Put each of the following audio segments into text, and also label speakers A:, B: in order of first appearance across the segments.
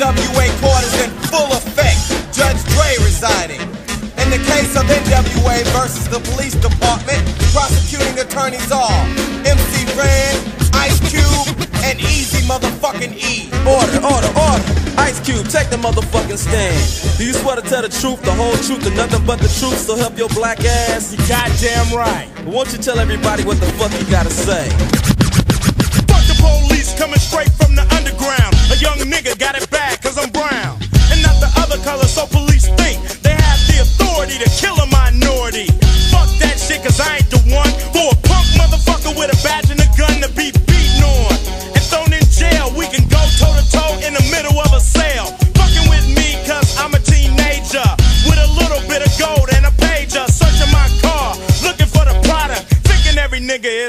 A: NWA court is in full effect. Judge Dre residing. In the case of NWA versus the police department, prosecuting attorneys are MC Ren, Ice Cube, and Eazy motherfucking E.
B: Order, order, order. Ice Cube, take the motherfucking stand. Do you swear to tell the truth, the whole truth, and nothing but the truth? So help your black ass.
A: You goddamn right.
B: Won't you tell everybody what the fuck you gotta say?
C: Fuck the police coming straight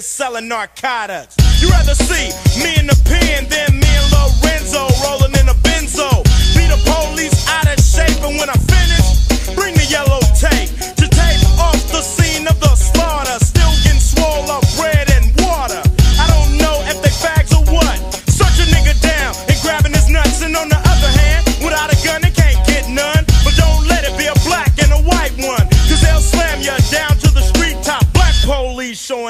C: is selling narcotics. You rather see me in the pen than me and Lorenzo rolling in a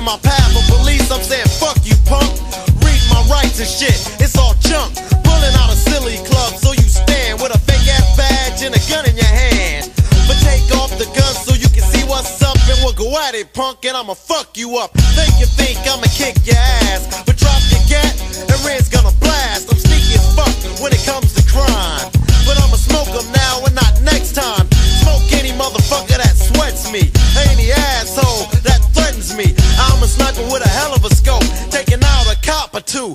D: in my path. For police, I'm saying, fuck you, punk. Read my rights and shit, it's all junk. Pulling out a silly club, so you stand with a fake ass badge and a gun in your hand. But take off the gun so you can see what's up, and we'll go at it, punk, and I'ma fuck you up. Think you think I'ma kick your ass, but drop your gat, and Ren's gonna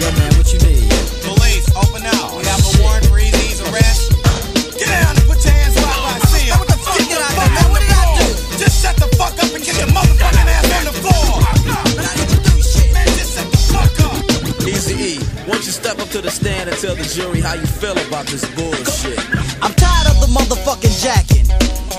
B: Yo, man, what you need?
A: Police, open up. We have a warrant for Eazy's arrest. Get down and put your hands up where I see 'em.
E: What the fuck
A: Get
E: did I
A: the
E: do, man? What did I do?
A: Just shut the fuck up and get your motherfucking ass on the floor.
E: Man, I didn't do shit.
A: Man, just shut the fuck up.
B: Eazy E, won't you step up to the stand and tell the jury how you feel about this bullshit?
E: I'm tired of the motherfucking jacking.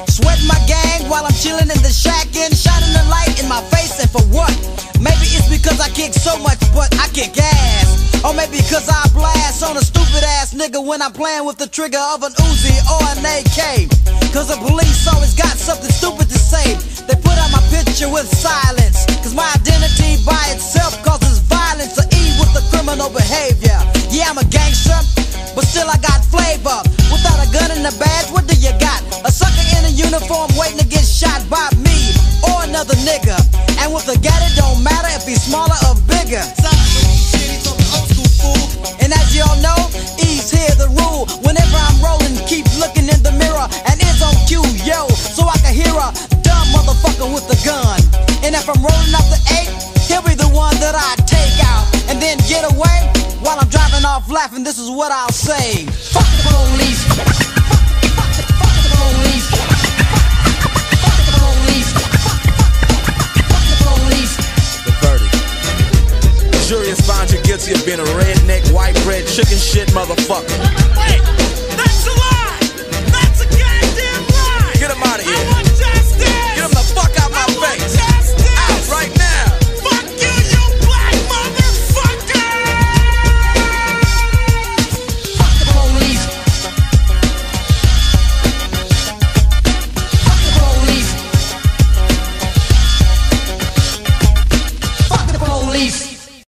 E: Sweating my gang while I'm chilling in the shack and shining the light in my face, and for what? Maybe it's because I kick so much, but I kick ass. Or maybe because I blast on a stupid ass nigga when I'm playing with the trigger of an Uzi or an AK. Cause the police always got something stupid to say. They put out my picture with silence. Cause my identity by itself causes with a gat, it don't matter if he's smaller or bigger. And as y'all know, E's here the rule. Whenever I'm rolling, keep looking in the mirror, and it's on cue, yo, so I can hear a dumb motherfucker with a gun. And if I'm rolling up the eight, he'll be the one that I take out, and then get away while I'm driving off laughing. This is what I'll say:
F: Fuck the police.
B: guilty of being a redneck, white bread, chicken shit motherfucker.